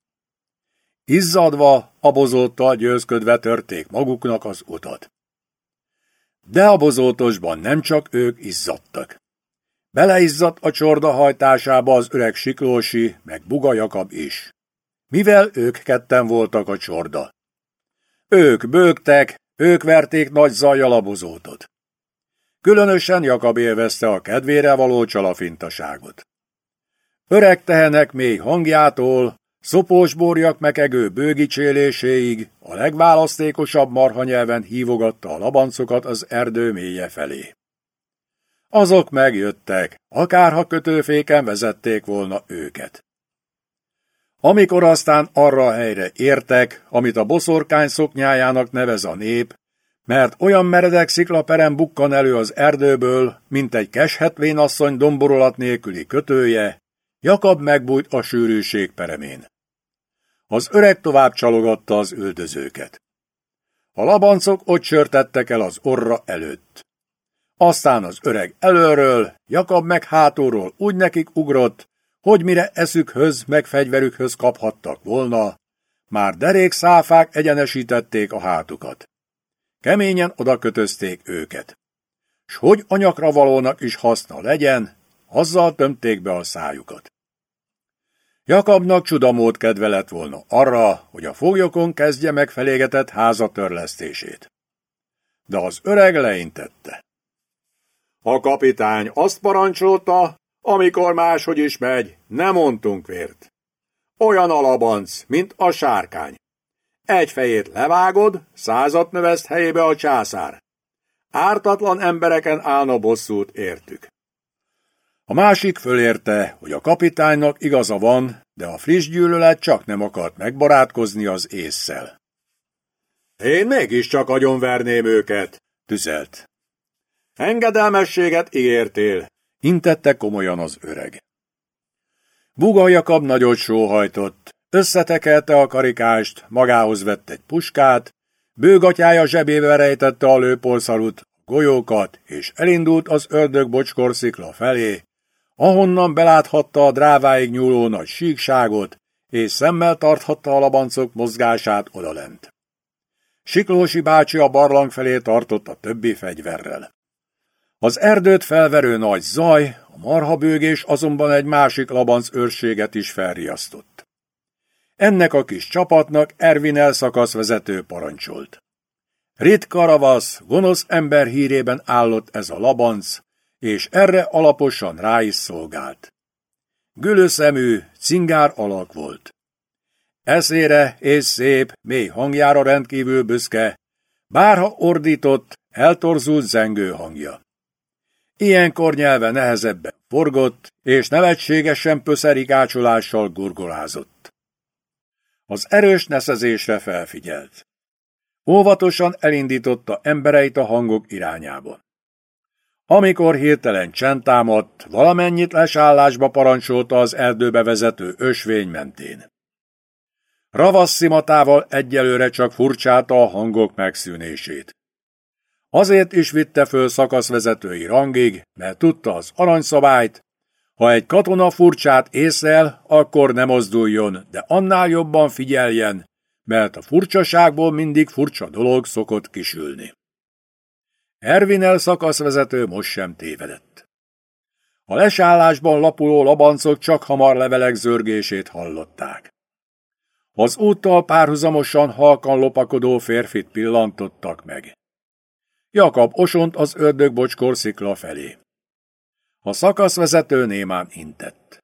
Izzadva, abozóttal győzködve törték maguknak az utat. De a bozótosban nem csak ők izzadtak. Beleizzadt a csorda hajtásába az öreg Siklósi, meg Buga Jakab is. Mivel ők ketten voltak a csorda. Ők bőgtek, ők verték nagy zajjal a bozótot. Különösen Jakab élvezte a kedvére való csalafintaságot. Öreg tehenek mély hangjától, szopós borjak mekegő bőgicséléséig a legválasztékosabb marha nyelven hívogatta a labancokat az erdő mélye felé. Azok megjöttek, akárha kötőféken vezették volna őket. Amikor aztán arra a helyre értek, amit a boszorkány szoknyájának nevez a nép, mert olyan meredek sziklaperem bukkan elő az erdőből, mint egy keshetvén asszony domborulat nélküli kötője, Jakab megbújt a sűrűség peremén. Az öreg tovább csalogatta az üldözőket. A labancok ott sörtettek el az orra előtt. Aztán az öreg előről, Jakab meg hátulról úgy nekik ugrott, hogy mire eszükhöz meg fegyverükhöz kaphattak volna, már derék száfák egyenesítették a hátukat. Keményen odakötözték őket. S hogy anyakra valónak is haszna legyen, azzal tömték be a szájukat. Jakabnak csudamód kedve lett volna arra, hogy a foglyokon kezdje meg felégetett háza. De az öreg leintette. A kapitány azt parancsolta, amikor máshogy is megy, nem mondtunk vért. Olyan alabanc, mint a sárkány. Egy fejét levágod, százat növeszt helyébe a császár. Ártatlan embereken állna bosszút értük. A másik fölérte, hogy a kapitánynak igaza van, de a friss gyűlölet csak nem akart megbarátkozni az ésszel. Én mégiscsak agyonverném őket, tüzelt. Engedelmességet ígértél, intette komolyan az öreg. Buga Jakab nagyot sóhajtott, összetekelte a karikást, magához vett egy puskát, bőgatyája zsebébe rejtette a lőporszarut, golyókat, és elindult az ördög bocskorszikla felé, ahonnan beláthatta a dráváig nyúló nagy síkságot, és szemmel tarthatta a labancok mozgását odalent. Siklósi bácsi a barlang felé tartott a többi fegyverrel. Az erdőt felverő nagy zaj, a marhabőgés azonban egy másik labanc őrséget is felriasztott. Ennek a kis csapatnak Ervin elszakaszvezető parancsolt. Ritka ravasz, gonosz ember hírében állott ez a labanc, és erre alaposan rá is szolgált. Gülőszemű, cingár alak volt. Eszére és szép, mély hangjára rendkívül büszke, bárha ordított, eltorzult zengő hangja. Ilyenkor nyelve nehezebben forgott, és nevetségesen pöszerigácsolással gurgolázott. Az erős neszezésre felfigyelt. Óvatosan elindította embereit a hangok irányába. Amikor hirtelen csend támadt, valamennyit lesállásba parancsolta az erdőbe vezető ösvény mentén. Ravasszimatával egyelőre csak furcsálta a hangok megszűnését. Azért is vitte föl szakaszvezetői rangig, mert tudta az aranyszabályt, ha egy katona furcsát észel, akkor ne mozduljon, de annál jobban figyeljen, mert a furcsaságból mindig furcsa dolog szokott kisülni. Ervinel szakaszvezető most sem tévedett. A lesállásban lapuló labancok csak hamar levelek zörgését hallották. Az úttal párhuzamosan halkan lopakodó férfit pillantottak meg. Jakab osont az ördögbocskor szikla felé. A szakaszvezető némán intett.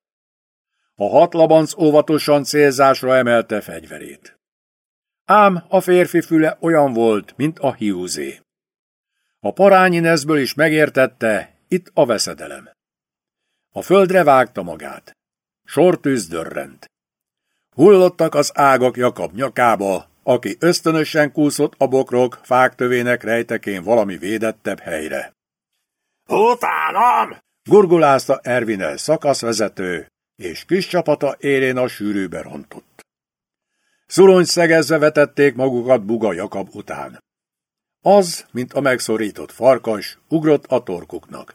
A hat labanc óvatosan célzásra emelte fegyverét. Ám a férfi füle olyan volt, mint a hiúzé. A parányi neszből is megértette, itt a veszedelem. A földre vágta magát. Sortűz dörrent. Hullottak az ágak Jakab nyakába, aki ösztönösen kúszott a bokrok fák tövének rejtekén valami védettebb helyre. Utánam! Gurgulázta Ervinel szakaszvezető, és kis csapata élén a sűrűbe rontott. Szurony szegezve vetették magukat Buga Jakab után. Az, mint a megszorított farkas, ugrott a torkuknak.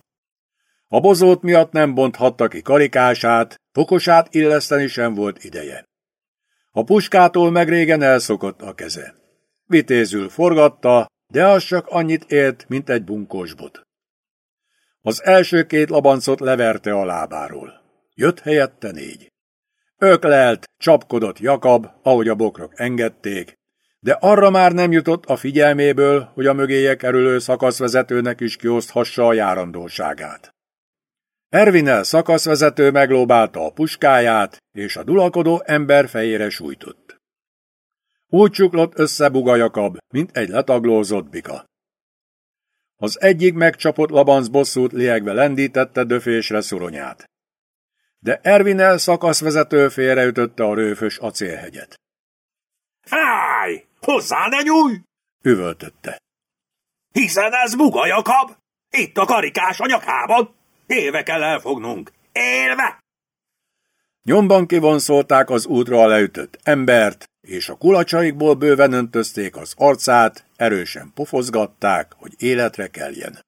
A bozót miatt nem bonthatta ki karikását, pokosát illeszteni sem volt ideje. A puskától meg régen elszokott a keze. Vitézül forgatta, de az csak annyit ért, mint egy bunkós bot. Az első két labancot leverte a lábáról. Jött helyette négy. Öklelt, csapkodott Jakab, ahogy a bokrok engedték, de arra már nem jutott a figyelméből, hogy a mögéje kerülő szakaszvezetőnek is kioszthassa a járandóságát. Ervinel szakaszvezető meglóbálta a puskáját, és a dulakodó ember fejére sújtott. Úgy csuklott össze Buga Jakab, mint egy letaglózott bika. Az egyik megcsapott labanc bosszút liegve lendítette döfésre szuronyát. De Ervinel szakaszvezető félreütötte a rőfös acélhegyet. Fáj! Hozzá ne nyúj! Üvöltötte. Hiszen ez Buga Jakab! Itt a karikás a nyakában! Élve kell elfognunk! Élve! Nyomban kivonszolták az útra leütött embert, és a kulacsaikból bőven öntözték az arcát, erősen pofozgatták, hogy életre keljen.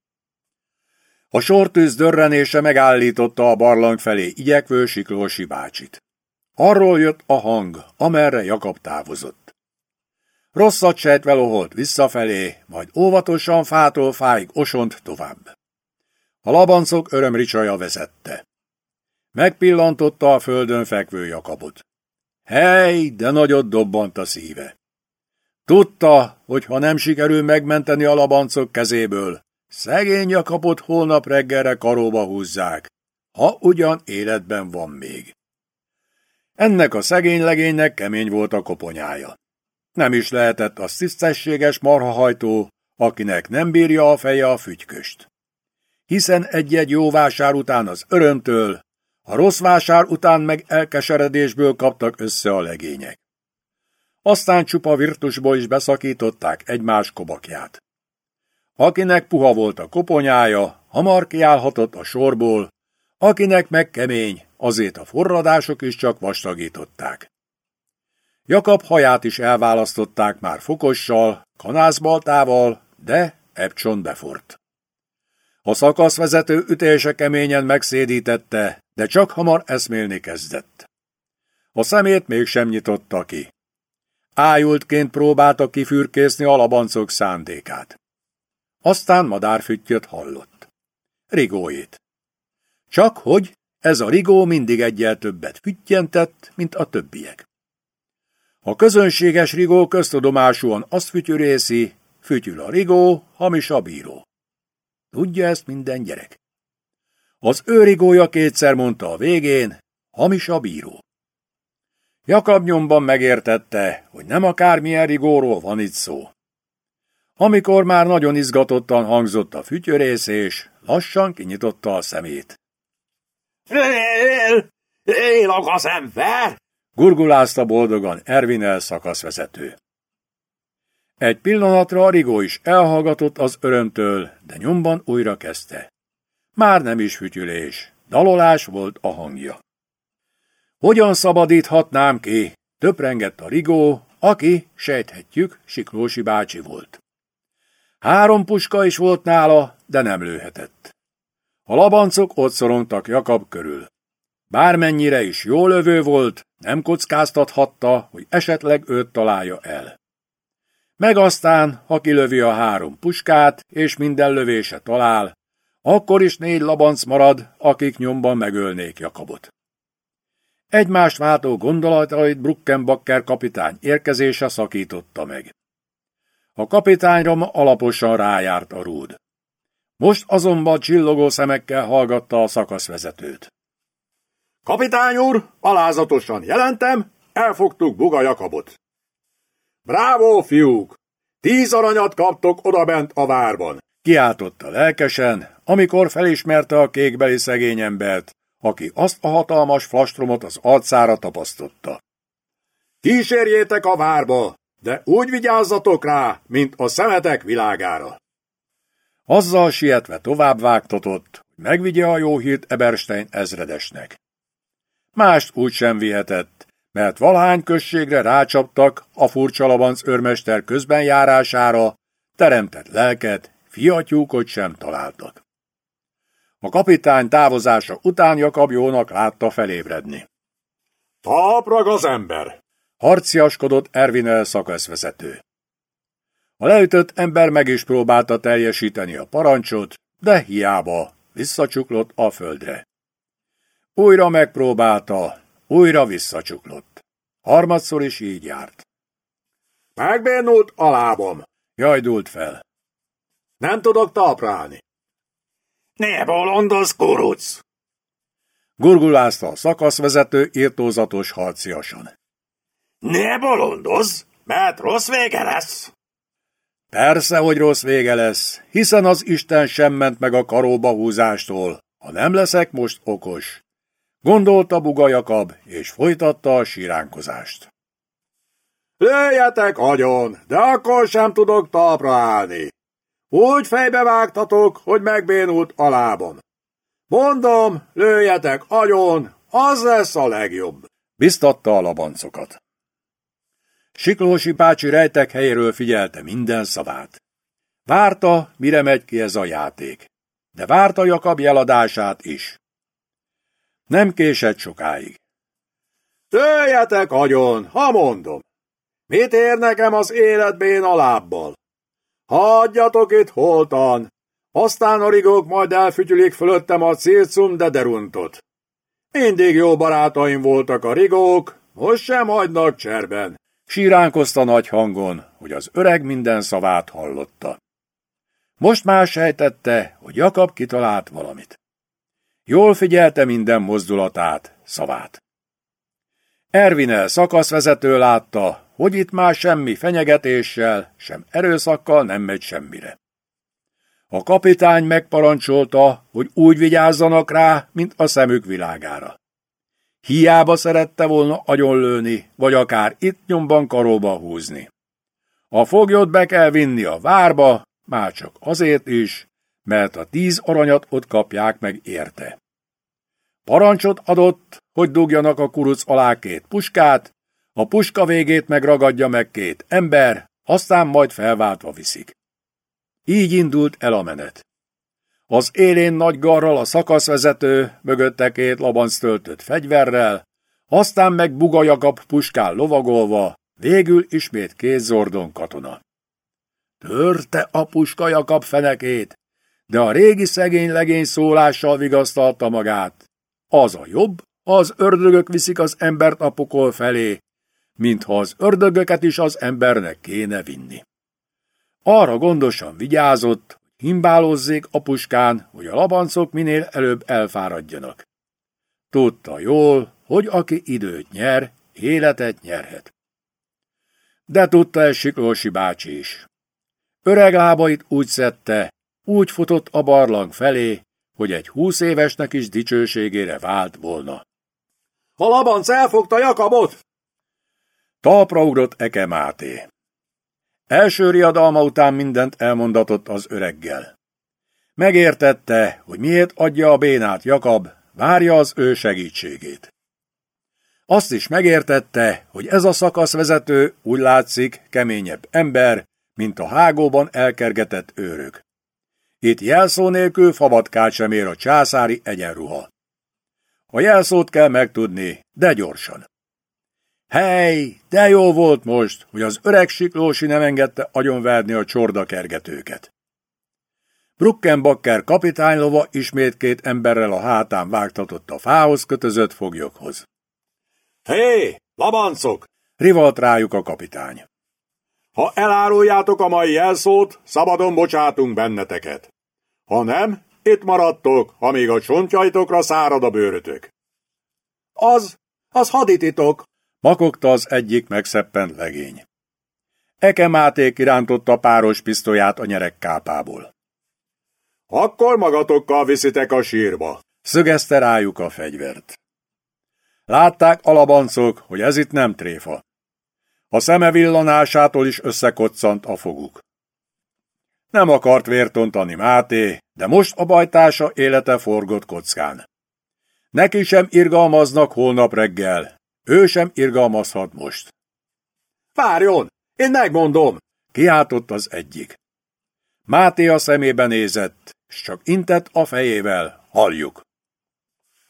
A sortűz dörrenése megállította a barlang felé igyekvő Siklósi bácsit. Arról jött a hang, amerre Jakab távozott. Rosszat sejtve loholt visszafelé, majd óvatosan fától fáig osont tovább. A labancok örömricsaja vezette. Megpillantotta a földön fekvő Jakabot. Hely, de nagyot dobbant a szíve. Tudta, hogy ha nem sikerül megmenteni a labancok kezéből, szegény Jakabot holnap reggelre karóba húzzák, ha ugyan életben van még. Ennek a szegény legénynek kemény volt a koponyája. Nem is lehetett az tisztességes marhahajtó, akinek nem bírja a feje a fügyköst. Hiszen egy-egy jó vásár után az öröntől, a rossz vásár után meg elkeseredésből kaptak össze a legények. Aztán csupa virtusból is beszakították egymás kobakját. Akinek puha volt a koponyája, hamar kiállhatott a sorból, akinek meg kemény, azért a forradások is csak vastagították. Jakab haját is elválasztották már fokossal, kanászbaltával, de Epcson befort. A szakaszvezető ütése keményen megszédítette, de csak hamar eszmélni kezdett. A szemét mégsem nyitotta ki. Ájultként próbálta kifürkészni a labancok szándékát. Aztán madárfüttyöt hallott. Rigóét. Csak hogy ez a rigó mindig egyel többet füttyentett, mint a többiek. A közönséges rigó köztudomásúan azt fütyűrészi, fütyül a rigó, hamis a bíró. Tudja ezt minden gyerek. Az őrigója kétszer mondta a végén, hamis a bíró. Jakab nyomban megértette, hogy nem akármilyen rigóról van itt szó. Amikor már nagyon izgatottan hangzott a fütyörészés, lassan kinyitotta a szemét. Él! Élok az ember! Gurgulázta boldogan Ervinel szakaszvezető. Egy pillanatra a rigó is elhallgatott az örömtől, de nyomban újra kezdte. Már nem is fütyülés, dalolás volt a hangja. Hogyan szabadíthatnám ki? Töprengett a rigó, aki, sejthetjük, Siklósi bácsi volt. Három puska is volt nála, de nem lőhetett. A labancok ott szorongtak Jakab körül. Bármennyire is jó lövő volt, nem kockáztathatta, hogy esetleg őt találja el. Meg aztán, ha kilövi a három puskát, és minden lövése talál, akkor is négy labanc marad, akik nyomban megölnék Jakabot. Egymást váltó gondolatait Bruckenbacker kapitány érkezése szakította meg. A kapitányra ma alaposan rájárt a rúd. Most azonban csillogó szemekkel hallgatta a szakaszvezetőt. Kapitány úr, alázatosan jelentem, elfogtuk Buga Jakabot. Bravo, fiúk! Tíz aranyat kaptok odabent a várban! Kiáltotta lelkesen, amikor felismerte a kékbeli szegényembert, aki azt a hatalmas flastromot az arcára tapasztotta. Kísérjétek a várba, de úgy vigyázzatok rá, mint a szemetek világára. Azzal sietve tovább vágtatott, hogy megvigye a jó hírt Eberstein ezredesnek. Mást úgy sem vihetett, mert valahány községre rácsaptak a furcsa labanc őrmester közbenjárására, teremtett lelket, fiatyúkot sem találtak. A kapitány távozása után Jakab jónak látta felébredni. Taprag az ember! Harciaskodott Ervinel szakaszvezető. A leütött ember meg is próbálta teljesíteni a parancsot, de hiába, visszacsuklott a földre. Újra megpróbálta, újra visszacsuklott. Harmadszor is így járt. Megbénult a lábom. Jajdult fel. Nem tudok talprálni. Ne bolondoz, kuruc! Gurgulázta a szakaszvezető írtózatos harciasan. Ne bolondoz, mert rossz vége lesz! Persze, hogy rossz vége lesz, hiszen az Isten sem ment meg a karóba húzástól, ha nem leszek most okos. Gondolta Buga Jakab, és folytatta a síránkozást. Lőjetek agyon, de akkor sem tudok talpra állni. Úgy fejbe vágtatok, hogy megbénult a lábom. Mondom, lőjetek agyon, az lesz a legjobb. Biztatta a labancokat. Siklósi bácsi rejtek helyéről figyelte minden szavát. Várta, mire megy ki ez a játék, de várta Jakab jeladását is. Nem késett sokáig. Lőjetek agyon, ha mondom. Mit ér nekem az életbén a lábbal? Hagyjatok itt holtan, aztán a rigók majd elfütyülik fölöttem a circum de deruntot. Mindig jó barátaim voltak a rigók, most sem hagynak cserben. Síránkozta nagy hangon, hogy az öreg minden szavát hallotta. Most már sejtette, hogy Jakab kitalált valamit. Jól figyelte minden mozdulatát, szavát. Ervinel szakaszvezető látta, hogy itt már semmi fenyegetéssel, sem erőszakkal nem megy semmire. A kapitány megparancsolta, hogy úgy vigyázzanak rá, mint a szemük világára. Hiába szerette volna agyonlőni, vagy akár itt nyomban karóba húzni. A foglyot be kell vinni a várba, már csak azért is, mert a tíz aranyat ott kapják meg érte. Parancsot adott, hogy dugjanak a kuruc alá két puskát, a puska végét megragadja meg két ember, aztán majd felváltva viszik. Így indult el a menet. Az élén nagy garral a szakaszvezető, mögötte két labanc töltött fegyverrel, aztán meg Buga Jakab puskán lovagolva, végül ismét két zordon katona. Törte a puska Jakab fenekét, de a régi szegény legény szólással vigasztalta magát. Az a jobb, az ördögök viszik az embert a pokol felé, mintha az ördögöket is az embernek kéne vinni. Arra gondosan vigyázott, himbálozzék a puskán, hogy a labancok minél előbb elfáradjanak. Tudta jól, hogy aki időt nyer, életet nyerhet. De tudta ez Siklósi bácsi is. Öreg lábait úgy szedte, úgy futott a barlang felé, hogy egy húsz évesnek is dicsőségére vált volna. A labanc elfogta Jakabot! Talpra ugrott Eke Máté. Első riadalma után mindent elmondatott az öreggel. Megértette, hogy miért adja a bénát Jakab, várja az ő segítségét. Azt is megértette, hogy ez a szakaszvezető úgy látszik keményebb ember, mint a hágóban elkergetett őrök. Itt jelszó nélkül fabatkát sem ér a császári egyenruha. A jelszót kell megtudni, de gyorsan. Hely, de jó volt most, hogy az öreg siklósi nem engedte agyonverni a csordakergetőket. Bruckenbacker kapitánylova ismét két emberrel a hátán vágtatott a fához kötözött foglyokhoz. Hé, labancok! Rivalt rájuk a kapitány. Ha eláruljátok a mai jelszót, szabadon bocsátunk benneteket. Ha nem, itt maradtok, amíg a csontjaitokra szárad a bőrötök. Az, az hadititok, makogta az egyik megszeppent legény. Eke Máté kirántotta páros pisztolyát a nyerekkápából. Akkor magatokkal viszitek a sírba, szögezte rájuk a fegyvert. Látták alabancok, hogy ez itt nem tréfa. A szeme villanásától is összekoccant a foguk. Nem akart vértontani Máté, de most a bajtása élete forgott kockán. Neki sem irgalmaznak holnap reggel, ő sem irgalmazhat most. Várjon, én megmondom, kiáltott az egyik. Máté a szemébe nézett, s csak intett a fejével, halljuk.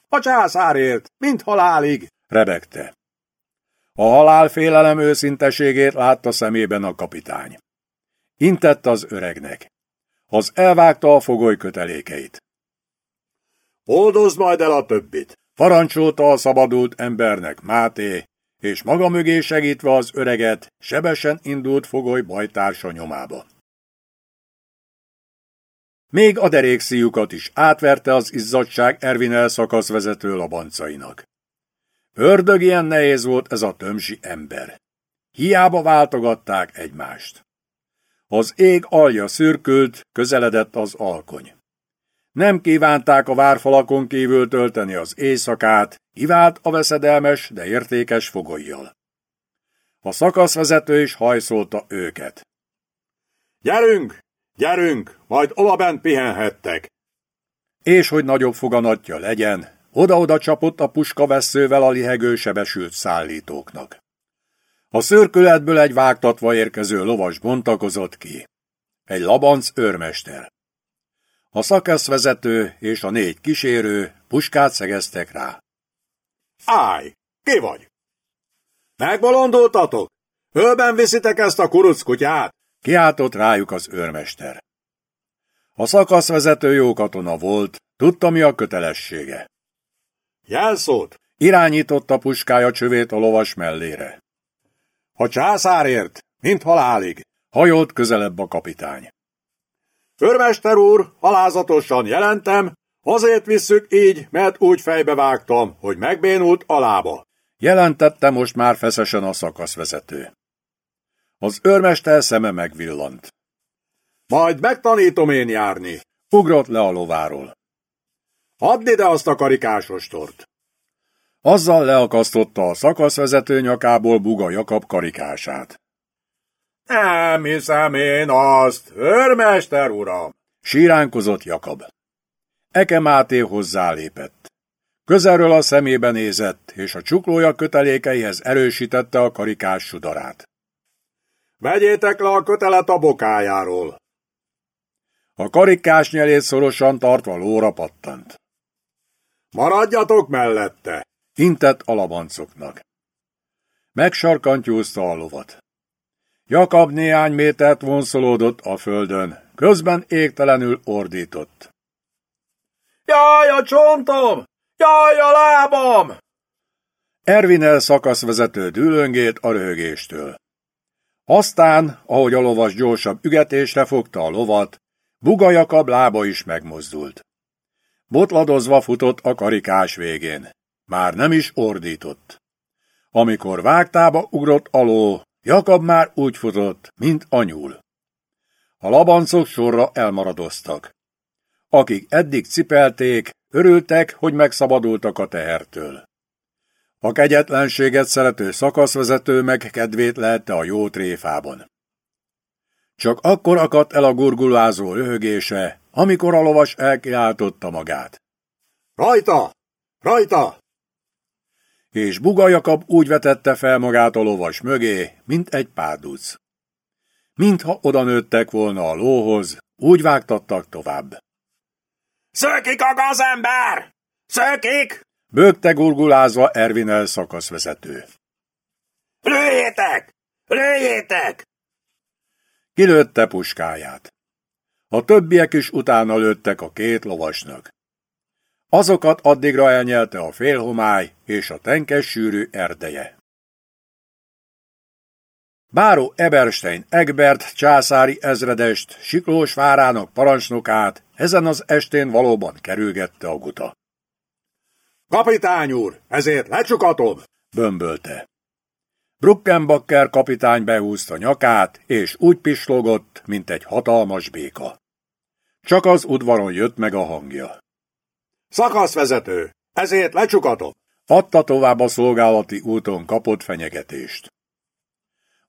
A császárért, mint halálig, rebegte. A halálfélelem őszinteségét látta szemében a kapitány. Intett az öregnek. Az elvágta a fogoly kötelékeit. Oldozd majd el a többit! Parancsolta a szabadult embernek Máté, és maga mögé segítve az öreget, sebesen indult fogoly bajtársa nyomába. Még a derékszíjukat is átverte az izzadság Ervinel szakaszvezető labancainak. Ördög ilyen nehéz volt ez a tömsi ember. Hiába váltogatták egymást. Az ég alja szürkült, közeledett az alkony. Nem kívánták a várfalakon kívül tölteni az éjszakát, ivált a veszedelmes, de értékes fogolyjal. A szakaszvezető is hajszolta őket. Gyerünk! Gyerünk! Majd olabent pihenhettek! És hogy nagyobb foganatja legyen, oda-oda csapott a puskaveszővel a lihegő sebesült szállítóknak. A szürkületből egy vágtatva érkező lovas bontakozott ki. Egy labanc őrmester. A szakaszvezető és a négy kísérő puskát szegeztek rá. Állj! Ki vagy? Megbolondultatok? Hőben viszitek ezt a kuruckutyát? Kiáltott rájuk az őrmester. A szakaszvezető jó katona volt, tudta mi a kötelessége. Jelszót! Irányította puskája csövét a lovas mellére. Ha császárért, mint halálig, hajolt közelebb a kapitány. Örmester úr, alázatosan jelentem, azért visszük így, mert úgy fejbevágtam, hogy megbénult a lába. Jelentette most már feszesen a szakaszvezető. Az őrmester szeme megvillant. Majd megtanítom én járni. Ugrott le a lováról. Add ide azt a karikásostort. Azzal leakasztotta a szakaszvezető nyakából Buga Jakab karikását. Nem hiszem én azt, őrmester uram! Síránkozott Jakab. Eke Máté hozzálépett. Közelről a szemébe nézett, és a csuklója kötelékeihez erősítette a karikás sudarát. Vegyétek le a kötelet a bokájáról! A karikás nyelét szorosan tartva lóra pattant. Maradjatok mellette! Intett a labancoknak. Megsarkantyúzta a lovat. Jakab néhány métert vonszolódott a földön, közben égtelenül ordított. Jaj, a csontom! Jaj, a lábam! Ervinel szakaszvezető dűlöngét a röhögéstől. Aztán, ahogy a lovas gyorsabb ügetésre fogta a lovat, Buga Jakab lába is megmozdult. Botladozva futott a karikás végén. Már nem is ordított. Amikor vágtába ugrott aló, Jakab már úgy futott, mint anyul. A labancok sorra elmaradoztak. Akik eddig cipelték, örültek, hogy megszabadultak a tehertől. A kegyetlenséget szerető szakaszvezető meg kedvét lehette a jó tréfában. Csak akkor akadt el a gurgulázó röhögése, amikor a lovas elkiáltotta magát. Rajta! Rajta! És Buga Jakab úgy vetette fel magát a lovas mögé, mint egy párduc. Mintha oda nőttek volna a lóhoz, úgy vágtattak tovább. Szökik a gazember! Szökik! Bögte gurgulázva Ervinel szakaszvezető. Lőjétek! Lőjétek! Kilőtte puskáját. A többiek is utána lőttek a két lovasnak. Azokat addigra elnyelte a félhomály és a tenkes sűrű erdeje. Báró Eberstein Egbert császári ezredest, Siklós várának parancsnokát ezen az estén valóban kerülgette a guta. Kapitány úr, ezért lecsukatom! bömbölte. Bruckenbacker kapitány behúzta nyakát, és úgy pislogott, mint egy hatalmas béka. Csak az udvaron jött meg a hangja. Szakaszvezető, ezért lecsukatom! Adta tovább a szolgálati úton kapott fenyegetést.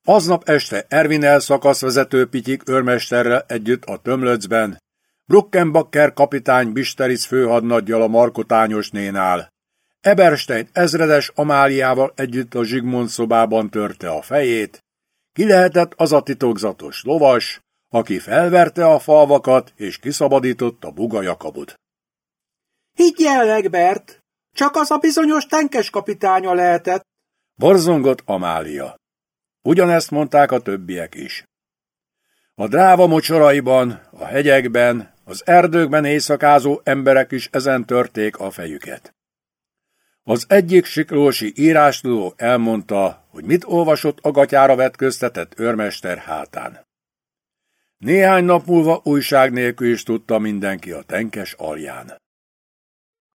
Aznap este Ervinel szakaszvezető Pityik őrmesterrel együtt a tömlöcben, Bruckenbacker kapitány Bisteris főhadnaggyal a Markotányosnénál, Eberstein ezredes Amáliával együtt a Zsigmond szobában törte a fejét, ki lehetett az a titokzatos lovas, aki felverte a falvakat és kiszabadította Buga Jakabot. Higgyel, Egbert, csak az a bizonyos tenkes kapitánya lehetett. Borzongott Amália. Ugyanezt mondták a többiek is. A dráva mocsoraiban, a hegyekben, az erdőkben éjszakázó emberek is ezen törték a fejüket. Az egyik siklósi írástudó elmondta, hogy mit olvasott a gatyára vetköztetett őrmester hátán. Néhány nap múlva újság nélkül is tudta mindenki a tenkes alján.